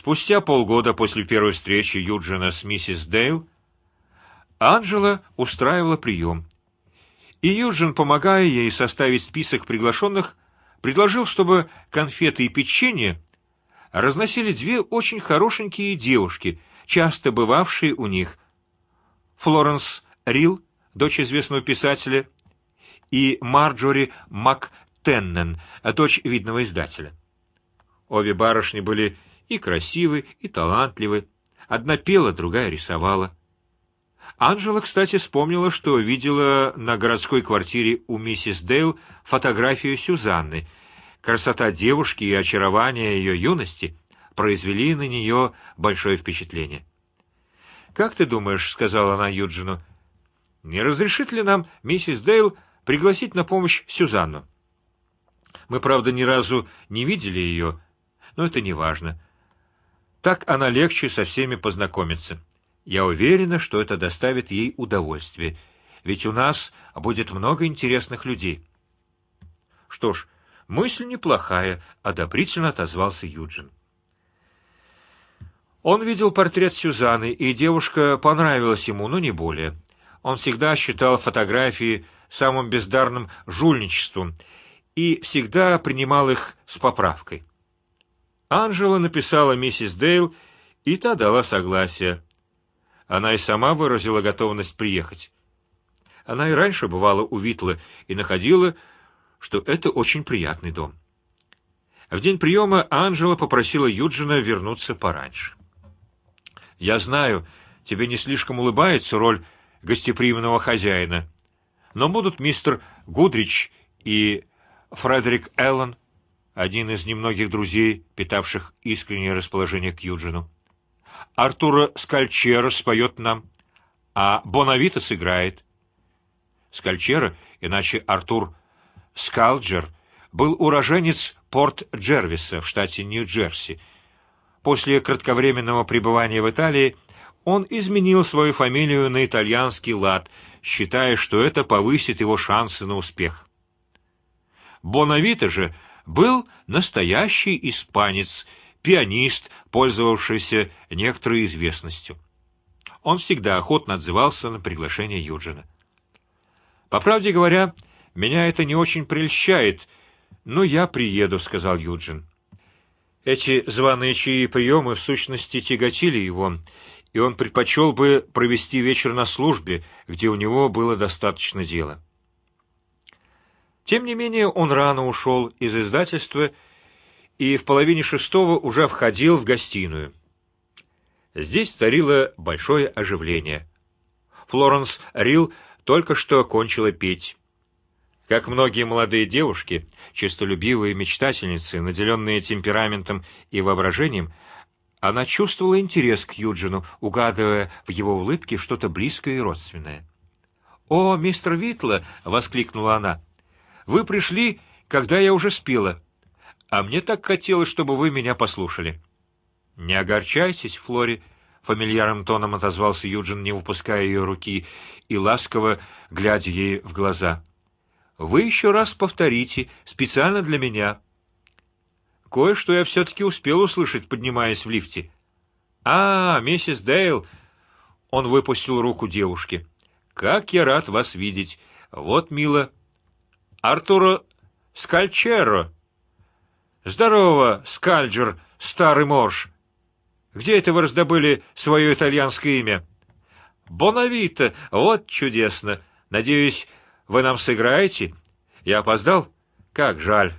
Спустя полгода после первой встречи Юджина с миссис Дейл, Анжела устраивала прием, и Юджин, помогая ей составить список приглашенных, предложил, чтобы конфеты и печенье разносили две очень хорошенькие девушки, часто бывавшие у них: Флоренс Рил, дочь известного писателя, и Марджори МакТеннен, дочь видного издателя. Обе барышни были и красивы, и талантливы. Одна пела, другая рисовала. Анжела, кстати, вспомнила, что видела на городской квартире у миссис Дейл фотографию Сюзанны. Красота девушки и очарование ее юности произвели на нее большое впечатление. Как ты думаешь, сказала она Юджину, не разрешит ли нам миссис Дейл пригласить на помощь Сюзанну? Мы, правда, ни разу не видели ее, но это не важно. Так она легче со всеми познакомится. Я уверена, что это доставит ей удовольствие, ведь у нас будет много интересных людей. Что ж, мысль неплохая, одобрительно отозвался Юджин. Он видел портрет Сюзанны, и девушка понравилась ему, но не более. Он всегда считал фотографии самым бездарным жульничеством и всегда принимал их с поправкой. Анжела написала миссис Дейл, и та дала согласие. Она и сама выразила готовность приехать. Она и раньше бывала у Витла и находила, что это очень приятный дом. В день приема Анжела попросила Юджина вернуться пораньше. Я знаю, тебе не слишком улыбается роль гостеприимного хозяина, но будут мистер Гудрич и Фредерик Эллен, один из немногих друзей, питавших искреннее расположение к Юджину. Артура Скальчера споет нам, а Бонавита сыграет. Скальчера, иначе Артур Скалджер, был уроженец Порт Джервиса в штате Нью-Джерси. После кратковременного пребывания в Италии он изменил свою фамилию на итальянский лад, считая, что это повысит его шансы на успех. Бонавита же был настоящий испанец пианист, пользовавшийся некоторой известностью. Он всегда охотно отзывался на приглашение Юджина. По правде говоря, меня это не очень прельщает, но я приеду, сказал Юджин. Эти званые чаи приемы в сущности тяготили его, и он предпочел бы провести вечер на службе, где у него было достаточно дела. Тем не менее, он рано ушел из издательства и в половине шестого уже входил в гостиную. Здесь царило большое оживление. Флоренс Рил только что кончила петь. Как многие молодые девушки, честолюбивые мечтательницы, наделенные темпераментом и воображением, она чувствовала интерес к Юджину, угадывая в его улыбке что-то близкое и родственное. О, мистер Витла! – воскликнула она. Вы пришли, когда я уже спела. А мне так хотелось, чтобы вы меня послушали. Не огорчайтесь, Флори, фамильярным тоном отозвался Юджин, не выпуская ее руки и ласково глядя ей в глаза. Вы еще раз повторите специально для меня. Кое-что я все-таки успел услышать, поднимаясь в лифте. А, миссис Дейл, он выпустил руку девушки. Как я рад вас видеть. Вот мило. Артуро Скальчеро. Здорово, Скальджер, старый морж. Где это вы раздобыли свое итальянское имя? Бонавита, вот чудесно. Надеюсь, вы нам сыграете. Я опоздал? Как жаль.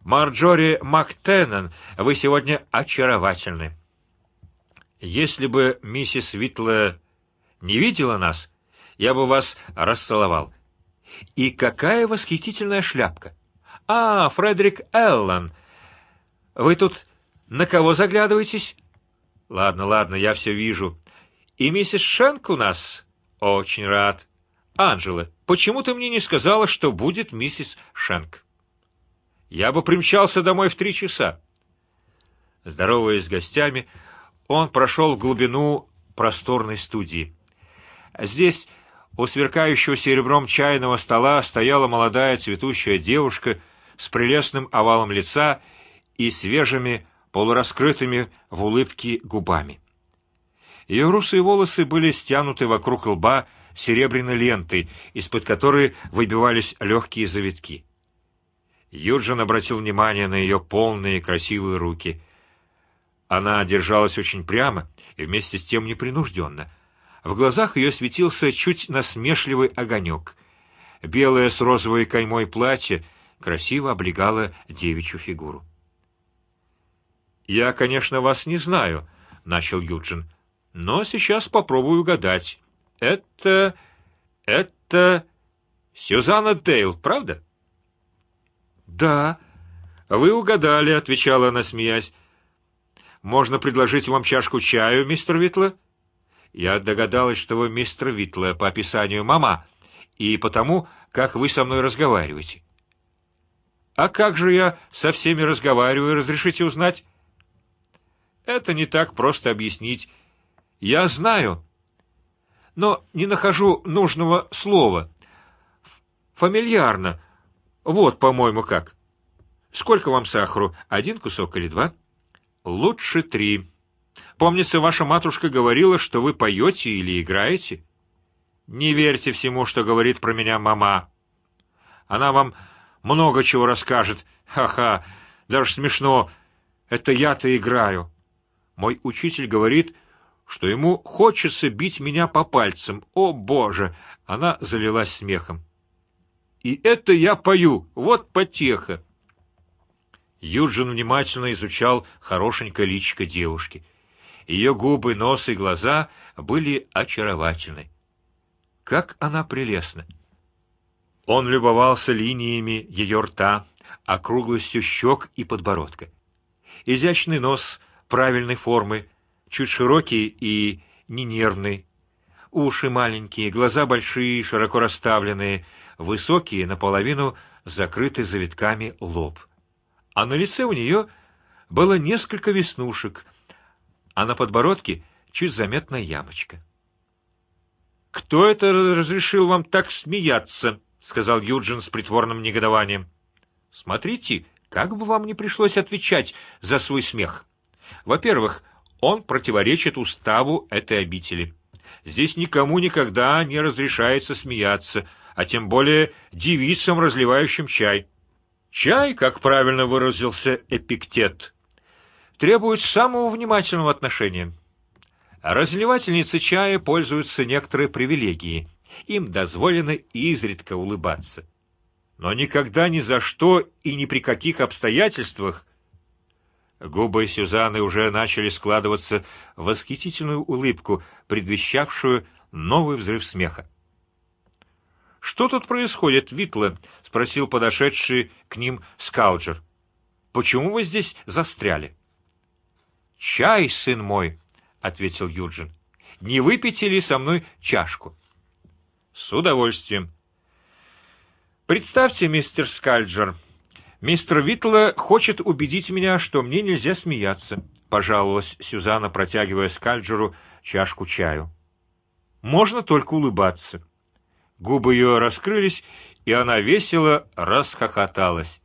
Марджори Мактеннон, вы сегодня очаровательны. Если бы миссис Витла не видела нас, я бы вас расцеловал. И какая восхитительная шляпка! А, Фредерик Эллен, вы тут на кого заглядываетесь? Ладно, ладно, я все вижу. И миссис Шенк у нас. Очень рад. Анжела, почему ты мне не сказала, что будет миссис Шенк? Я бы примчался домой в три часа. Здороваясь с гостями, он прошел в глубину просторной студии. Здесь у сверкающего серебром чайного стола стояла молодая цветущая девушка с прелестным овалом лица и свежими полураскрытыми в улыбке губами. Ее русые волосы были стянуты вокруг лба серебряной лентой, из-под которой выбивались легкие завитки. Юджин обратил внимание на ее полные красивые руки. Она держалась очень прямо и вместе с тем непринужденно. В глазах ее светился чуть насмешливый огонек. Белое с розовой каймой платье красиво облегало девичью фигуру. Я, конечно, вас не знаю, начал Юджин, но сейчас попробую угадать. Это, это Сюзанна Дейл, правда? Да, вы угадали, отвечала она, смеясь. Можно предложить вам чашку чаю, мистер Витла? Я догадалась, что вы мистер Витла по описанию мама и потому, как вы со мной разговариваете. А как же я со всеми разговариваю? Разрешите узнать? Это не так просто объяснить. Я знаю, но не нахожу нужного слова. Фамильярно. Вот, по-моему, как. Сколько вам сахару? Один кусок или два? Лучше три. Помнится, ваша матушка говорила, что вы поете или играете. Не верьте всему, что говорит про меня мама. Она вам много чего расскажет. Ха-ха, даже смешно. Это я-то играю. Мой учитель говорит, что ему хочется бить меня по пальцам. О Боже! Она залилась смехом. И это я пою. Вот потеха. Юджин внимательно изучал хорошенькое личико девушки. Ее губы, нос и глаза были очаровательны. Как она прелестна! Он любовался линиями ее рта, округлостью щек и подбородка. Изящный нос правильной формы, чуть широкий и не нервный, уши маленькие, глаза большие, широко расставленные, высокие, наполовину закрытый завитками лоб а на лице у нее было несколько веснушек, а на подбородке чуть заметная ямочка. Кто это разрешил вам так смеяться? сказал Юджин с притворным негодованием. Смотрите, как бы вам не пришлось отвечать за свой смех. Во-первых, он противоречит уставу этой обители. Здесь никому никогда не разрешается смеяться, а тем более девицам, разливающим чай. Чай, как правильно выразился Эпиктет, требует самого внимательного отношения. Разливательницы чая пользуются некоторой привилегией, им дозволено изредка улыбаться, но никогда ни за что и ни при каких обстоятельствах. Губы Сюзанны уже начали складываться в восхитительную улыбку, предвещавшую новый взрыв смеха. Что тут происходит, Витла? – спросил подошедший к ним Скалджер. Почему вы здесь застряли? Чай, сын мой, ответил Юджин. Не выпейте ли со мной чашку? С удовольствием. Представьте, мистер Скальджер, мистер Витла хочет убедить меня, что мне нельзя смеяться. Пожаловалась Сюзанна, протягивая Скальджеру чашку чаю. Можно только улыбаться. Губы ее раскрылись, и она весело расхохоталась.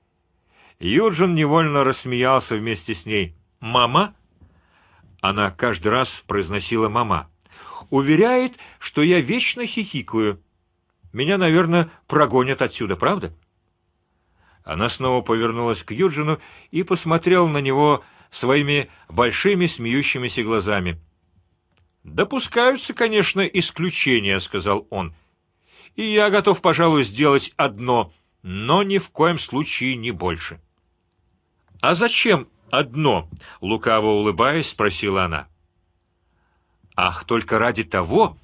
Юджин невольно рассмеялся вместе с ней. Мама? Она каждый раз произносила мама. Уверяет, что я вечно хихикаю. Меня, наверное, прогонят отсюда, правда? Она снова повернулась к Юджину и посмотрела на него своими большими смеющимися глазами. Допускаются, конечно, исключения, сказал он и я готов, пожалуй, сделать одно, но ни в коем случае не больше. А зачем одно? Лукаво улыбаясь, спросила она. Ах, только ради того,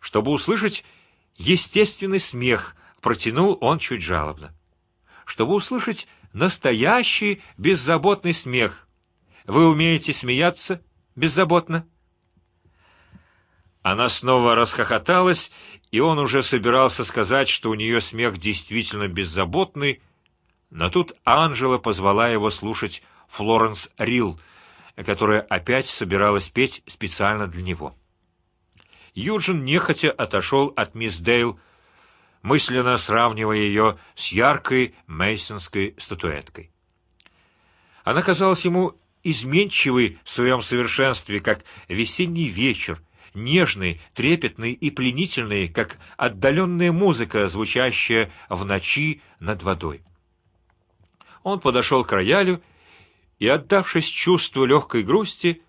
чтобы услышать естественный смех, протянул он чуть жалобно, чтобы услышать настоящий беззаботный смех. Вы умеете смеяться беззаботно? Она снова расхохоталась и он уже собирался сказать, что у нее смех действительно беззаботный, но тут Анжела позвала его слушать Флоренс Рил, которая опять собиралась петь специально для него. Юджин нехотя отошел от мисс Дейл, мысленно сравнивая ее с яркой мейсонской статуэткой. Она казалась ему изменчивый в своем совершенстве, как весенний вечер, нежный, трепетный и пленительный, как отдаленная музыка, звучащая в ночи над водой. Он подошел к роялю и, отдавшись чувству легкой грусти,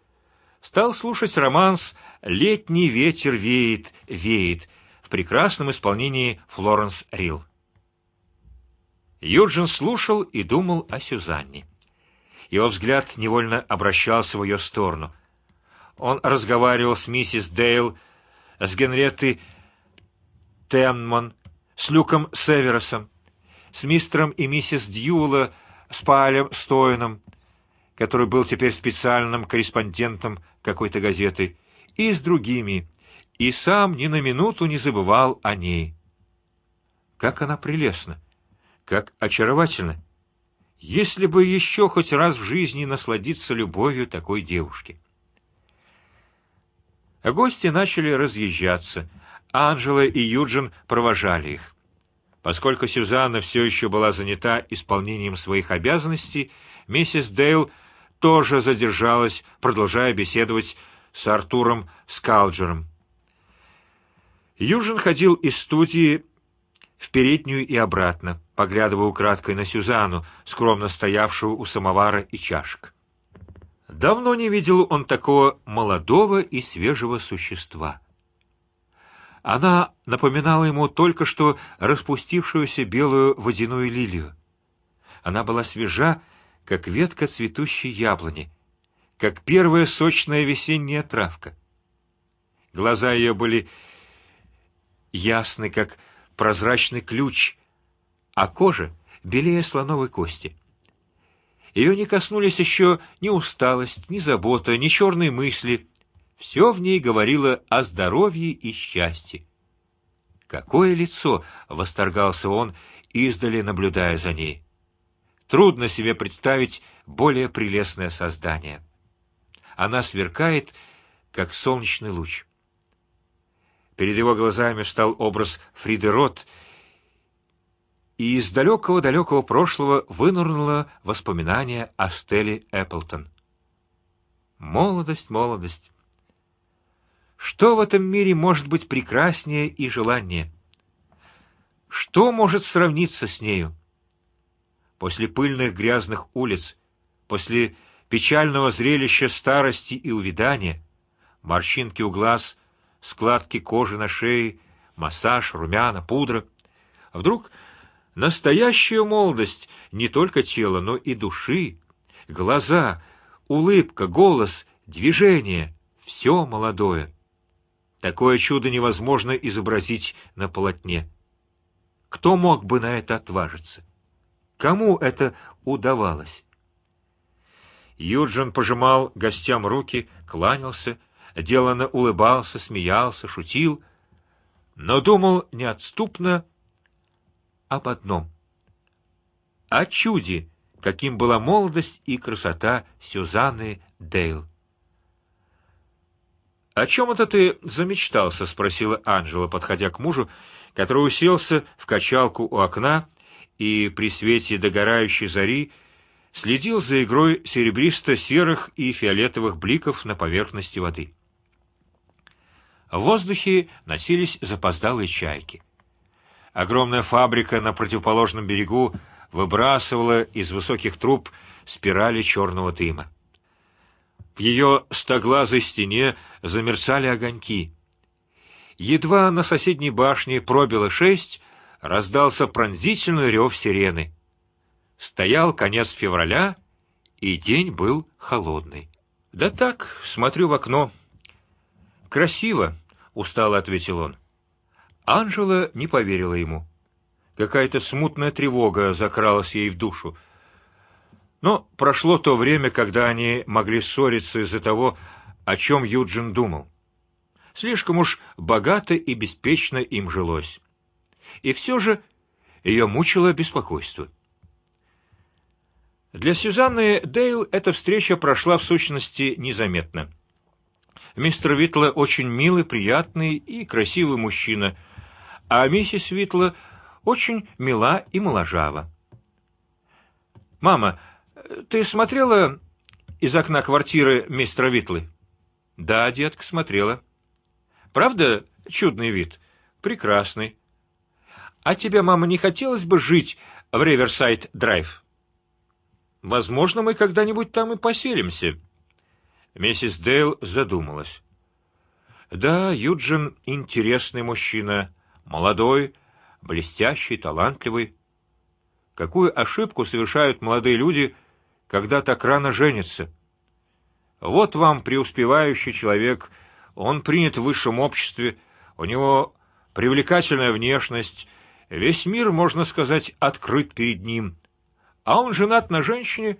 стал слушать романс "Летний ветер веет, веет" в прекрасном исполнении Флоренс Рил. Юджин слушал и думал о Сюзанне. Его взгляд невольно обращался в ее сторону. Он разговаривал с миссис Дейл, с Генреттой Темман, с Люком Северосом, с мистером и миссис Дьюла, с Палем Стоином, который был теперь специальным корреспондентом какой-то газеты, и с другими, и сам ни на минуту не забывал о ней. Как она прелестна, как очаровательна! Если бы еще хоть раз в жизни насладиться любовью такой девушки. Гости начали разъезжаться. Анжела и Юджин провожали их. Поскольку Сюзанна все еще была занята исполнением своих обязанностей, миссис Дейл тоже задержалась, продолжая беседовать с Артуром Скалджером. Юджин ходил из студии в переднюю и обратно, поглядывая украдкой на Сюзанну, скромно стоявшую у самовара и чашек. Давно не видел он такого молодого и свежего существа. Она напоминала ему только что распустившуюся белую водяную лилию. Она была свежа, как ветка цветущей яблони, как первая сочная весенняя травка. Глаза ее были ясны, как прозрачный ключ, а кожа белее слоновой кости. Ее не коснулись еще ни усталость, ни забота, ни черные мысли. Все в ней говорило о здоровье и счастье. Какое лицо! восторгался он, издали наблюдая за ней. Трудно себе представить более прелестное создание. Она сверкает, как солнечный луч. Перед его глазами встал образ Фриды Рот, и из далекого далекого прошлого вынырнуло воспоминание о Стелле Эпплтон. Молодость, молодость. Что в этом мире может быть прекраснее и желаннее? Что может сравниться с нею? После пыльных грязных улиц, после печального зрелища старости и увядания, морщинки у глаз, складки кожи на шее, массаж, румяна, пудра, вдруг настоящая молодость не только тела, но и души, глаза, улыбка, голос, движение, все молодое. Такое чудо невозможно изобразить на полотне. Кто мог бы на это отважиться? Кому это удавалось? Юджин пожимал гостям руки, кланялся, делано улыбался, смеялся, шутил, но думал неотступно об одном: о чуде, каким была молодость и красота Сюзанны Дейл. О чем это ты замечтался? спросила Анжела, подходя к мужу, который уселся в качалку у окна и при свете догорающей зари следил за игрой серебристо-серых и фиолетовых бликов на поверхности воды. В воздухе носились запоздалые чайки. Огромная фабрика на противоположном берегу выбрасывала из высоких труб спирали черного дыма. В ее стоглазой стене замерцали огоньки. Едва на соседней башне пробило шесть, раздался пронзительный рев сирены. Стоял конец февраля, и день был холодный. Да так, смотрю в окно. Красиво, устало ответил он. Анжела не поверила ему. Какая-то смутная тревога закралась ей в душу. Но прошло то время, когда они могли ссориться из-за того, о чем Юджин думал. Слишком уж богато и беспечно им жилось, и все же ее мучило беспокойство. Для Сюзанны Дейл эта встреча прошла в сущности незаметно. Мистер Витла очень милый, приятный и красивый мужчина а миссис Витла очень мила и моложава. Мама, ты смотрела из окна квартиры мистера Витлы? Да, детка, смотрела. Правда, чудный вид, прекрасный. А тебе, мама, не хотелось бы жить в Риверсайд Драйв? Возможно, мы когда-нибудь там и поселимся. Миссис Дейл задумалась. Да, Юджин интересный мужчина, молодой, блестящий, талантливый. Какую ошибку совершают молодые люди, когда так рано женятся? Вот вам преуспевающий человек, он принят в высшем обществе, у него привлекательная внешность, весь мир, можно сказать, открыт перед ним, а он женат на женщине,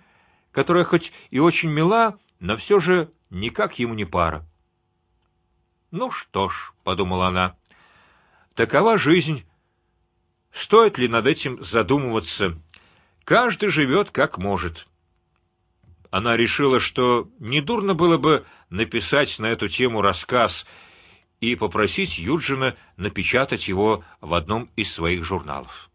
которая хоть и очень мила, но все же никак ему не пара. Ну что ж, подумала она, такова жизнь. Стоит ли над этим задумываться? Каждый живет как может. Она решила, что недурно было бы написать на эту тему рассказ и попросить Юджина напечатать его в одном из своих журналов.